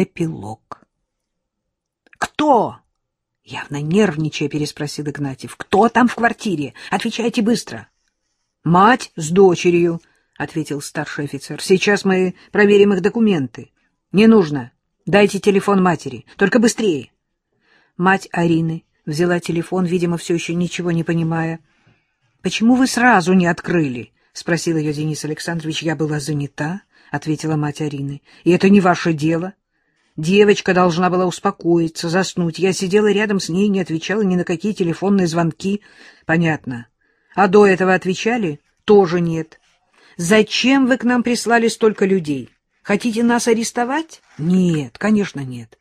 Эпилог. «Кто?» — явно нервничая переспросил Игнатьев. «Кто там в квартире? Отвечайте быстро!» «Мать с дочерью», — ответил старший офицер. «Сейчас мы проверим их документы. Не нужно. Дайте телефон матери. Только быстрее». Мать Арины взяла телефон, видимо, все еще ничего не понимая. «Почему вы сразу не открыли?» — спросил ее Денис Александрович. «Я была занята», — ответила мать Арины. «И это не ваше дело. Девочка должна была успокоиться, заснуть. Я сидела рядом с ней, не отвечала ни на какие телефонные звонки. Понятно. А до этого отвечали? Тоже нет. Зачем вы к нам прислали столько людей? Хотите нас арестовать? Нет, конечно, нет.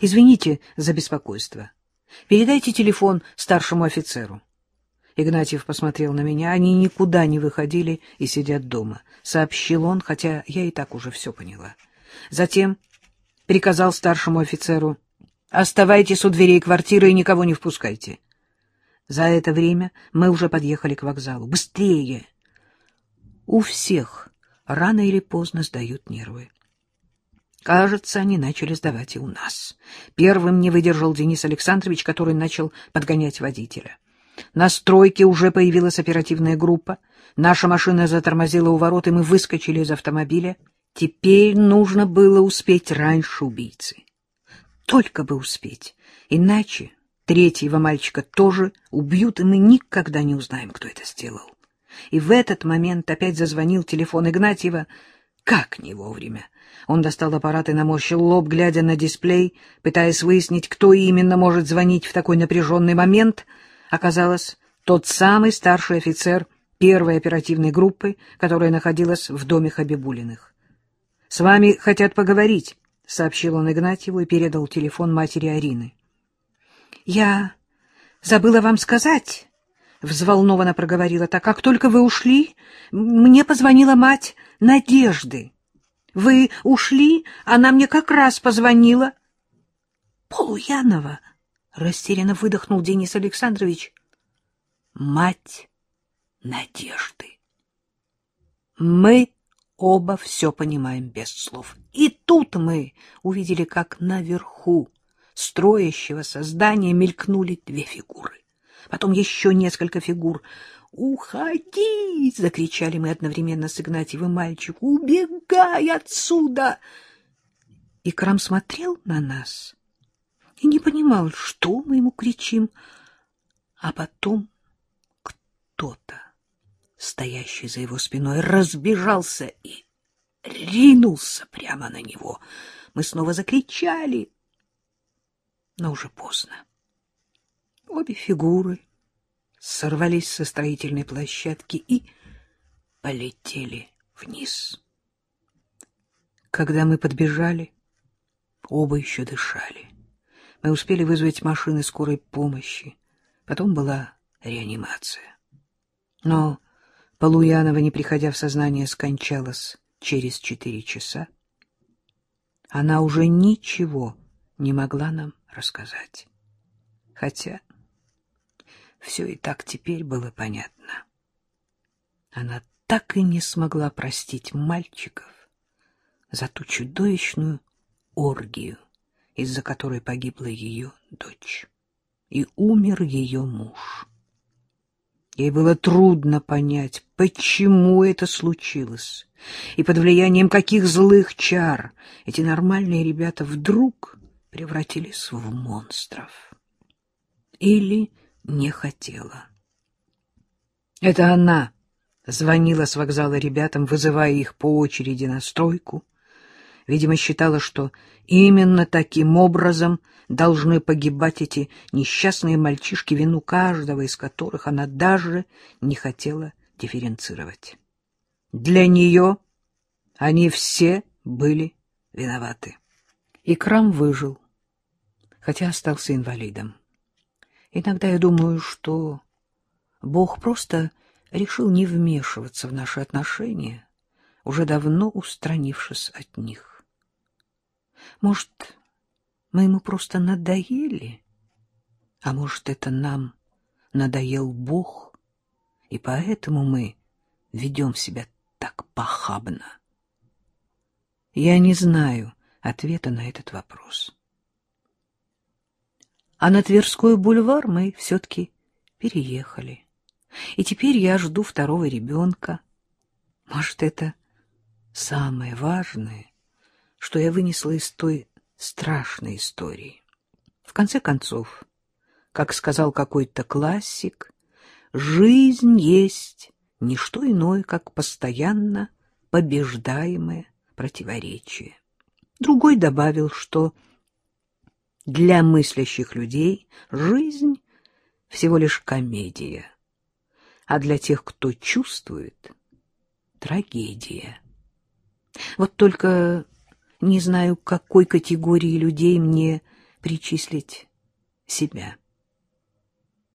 Извините за беспокойство. Передайте телефон старшему офицеру. Игнатьев посмотрел на меня. Они никуда не выходили и сидят дома, — сообщил он, хотя я и так уже все поняла. Затем приказал старшему офицеру. — Оставайтесь у дверей квартиры и никого не впускайте. За это время мы уже подъехали к вокзалу. Быстрее! У всех рано или поздно сдают нервы. Кажется, они начали сдавать и у нас. Первым не выдержал Денис Александрович, который начал подгонять водителя. На стройке уже появилась оперативная группа. Наша машина затормозила у ворот, и мы выскочили из автомобиля. Теперь нужно было успеть раньше убийцы. Только бы успеть, иначе третьего мальчика тоже убьют, и мы никогда не узнаем, кто это сделал. И в этот момент опять зазвонил телефон Игнатьева. Как не вовремя! Он достал аппарат и наморщил лоб, глядя на дисплей, пытаясь выяснить, кто именно может звонить в такой напряженный момент. Оказалось, тот самый старший офицер первой оперативной группы, которая находилась в доме Хабибулиных. — С вами хотят поговорить, — сообщил он Игнатьеву и передал телефон матери Арины. — Я забыла вам сказать, — взволнованно проговорила так, — как только вы ушли, мне позвонила мать Надежды. Вы ушли, она мне как раз позвонила. — Полуянова, — растерянно выдохнул Денис Александрович. — Мать Надежды. Мы оба все понимаем без слов. И тут мы увидели, как наверху строящего здания мелькнули две фигуры. Потом еще несколько фигур. «Уходи!» — закричали мы одновременно с Игнатьевым мальчик. «Убегай отсюда!» И Крам смотрел на нас и не понимал, что мы ему кричим. А потом кто-то, стоящий за его спиной, разбежался и ринулся прямо на него. Мы снова закричали, но уже поздно. Обе фигуры сорвались со строительной площадки и полетели вниз. Когда мы подбежали, оба еще дышали. Мы успели вызвать машины скорой помощи. Потом была реанимация. Но Полуянова, не приходя в сознание, скончалась через четыре часа. Она уже ничего не могла нам рассказать. Хотя все и так теперь было понятно. Она так и не смогла простить мальчиков за ту чудовищную оргию, из-за которой погибла ее дочь, и умер ее муж. Ей было трудно понять, почему это случилось, и под влиянием каких злых чар эти нормальные ребята вдруг превратились в монстров. Или не хотела. Это она звонила с вокзала ребятам, вызывая их по очереди на стройку. Видимо, считала, что именно таким образом должны погибать эти несчастные мальчишки, вину каждого из которых она даже не хотела дифференцировать. Для нее они все были виноваты. Икрам выжил, хотя остался инвалидом. Иногда я думаю, что Бог просто решил не вмешиваться в наши отношения, уже давно устранившись от них. Может, мы ему просто надоели? А может, это нам надоел Бог, и поэтому мы ведем себя так похабно? Я не знаю, ответа на этот вопрос. А на Тверской бульвар мы все-таки переехали. И теперь я жду второго ребенка. Может, это самое важное, что я вынесла из той страшной истории. В конце концов, как сказал какой-то классик, жизнь есть не что иное, как постоянно побеждаемое противоречие. Другой добавил, что для мыслящих людей жизнь всего лишь комедия, а для тех, кто чувствует, трагедия. Вот только не знаю, к какой категории людей мне причислить себя.